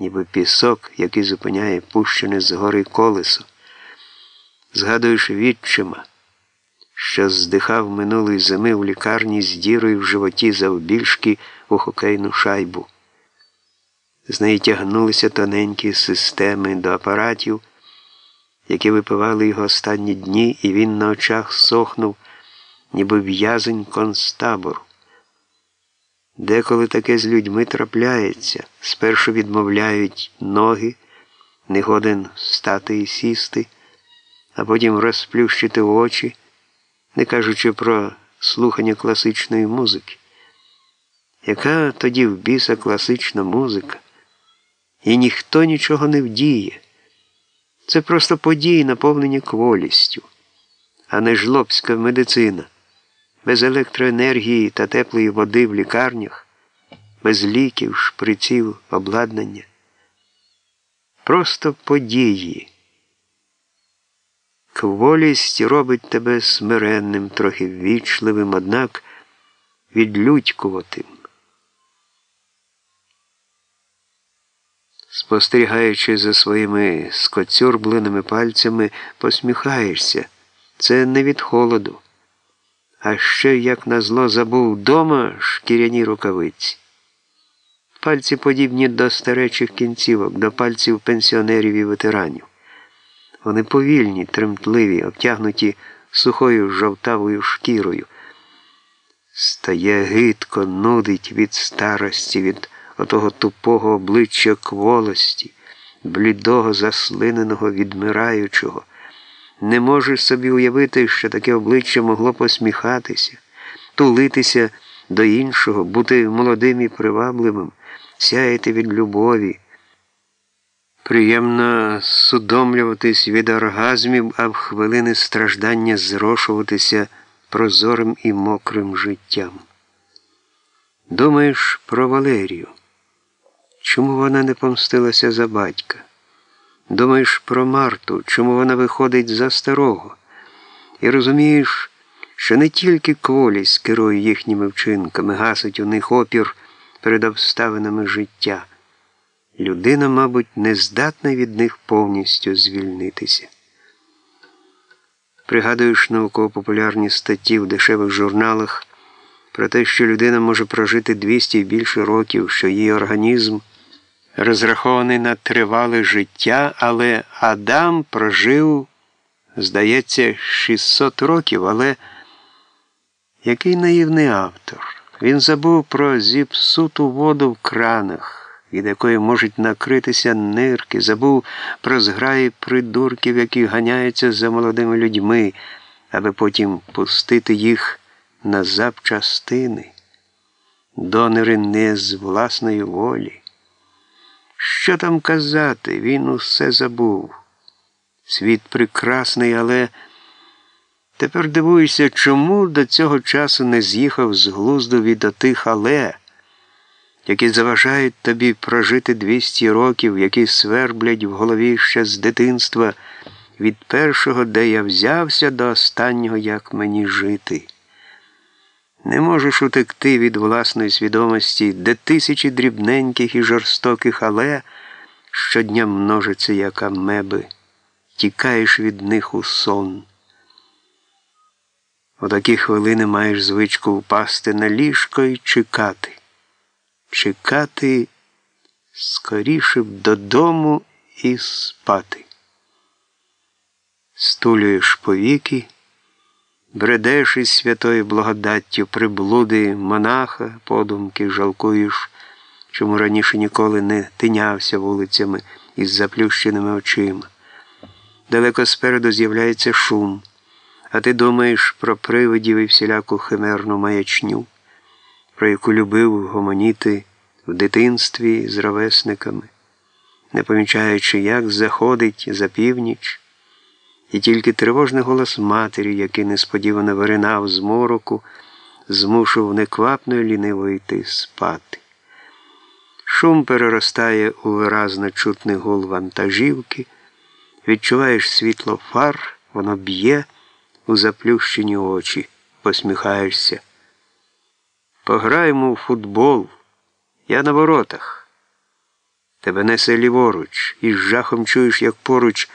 ніби пісок, який зупиняє пущене з гори колесо. Згадуєш відчима, що здихав минулої зими в лікарні з дірою в животі завбільшки у хокейну шайбу. З неї тягнулися тоненькі системи до апаратів, які випивали його останні дні, і він на очах сохнув, ніби в'язень концтабору. Деколи таке з людьми трапляється, спершу відмовляють ноги, не годен стати і сісти, а потім розплющити очі, не кажучи про слухання класичної музики. Яка тоді в біса класична музика? І ніхто нічого не вдіє. Це просто події, наповнені кволістю, а не жлобська медицина без електроенергії та теплої води в лікарнях, без ліків, шприців, обладнання. Просто події. Кволість робить тебе смиренним, трохи ввічливим, однак відлюдькуватим. Спостерігаючи за своїми скоцюрбленими пальцями, посміхаєшся. Це не від холоду а ще, як назло, забув вдома шкіряні рукавиці. Пальці подібні до старечих кінцівок, до пальців пенсіонерів і ветеранів. Вони повільні, тремтливі, обтягнуті сухою жовтавою шкірою. Стає гидко, нудить від старості, від отого тупого обличчя кволості, блідого, заслиненого, відмираючого. Не можеш собі уявити, що таке обличчя могло посміхатися, тулитися до іншого, бути молодим і привабливим, сяяти від любові. Приємно судомлюватись від оргазмів, а в хвилини страждання зрошуватися прозорим і мокрим життям. Думаєш про Валерію? Чому вона не помстилася за батька? Думаєш про Марту, чому вона виходить за старого, і розумієш, що не тільки кволість керує їхніми вчинками, гасить у них опір перед обставинами життя. Людина, мабуть, не здатна від них повністю звільнитися. Пригадуєш науково-популярні статті в дешевих журналах про те, що людина може прожити 200 і більше років, що її організм розрахований на тривале життя, але Адам прожив, здається, 600 років, але який наївний автор. Він забув про зіпсуту воду в кранах, від якої можуть накритися нирки, забув про зграї придурків, які ганяються за молодими людьми, аби потім пустити їх на запчастини. Донори не з власної волі. Що там казати? Він усе забув. Світ прекрасний, але тепер дивуюся, чому до цього часу не з'їхав з глузду від отих але, які заважають тобі прожити 200 років, які сверблять в голові ще з дитинства від першого, де я взявся, до останнього, як мені жити. Не можеш утекти від власної свідомості, де тисячі дрібненьких і жорстоких але щодня множаться, як амеби, тікаєш від них у сон. У такі хвилини маєш звичку впасти на ліжко і чекати, чекати скоріше б додому і спати. Стулюєш повіки. Бредеш із святою благодаттю приблуди монаха, подумки жалкуєш, чому раніше ніколи не тинявся вулицями із заплющеними очима. Далеко спереду з'являється шум, а ти думаєш про привидів і всіляку химерну маячню, про яку любив гомоніти в дитинстві з ровесниками, не помічаючи, як заходить за північ. І тільки тривожний голос матері, який несподівано виринав з мороку, змушував неквапно і ліниво йти спати. Шум переростає у виразно чутний гул вантажівки, відчуваєш світло фар, воно б'є у заплющені очі, посміхаєшся. Пограємо у футбол, я на воротах. Тебе несе ліворуч, і з жахом чуєш, як поруч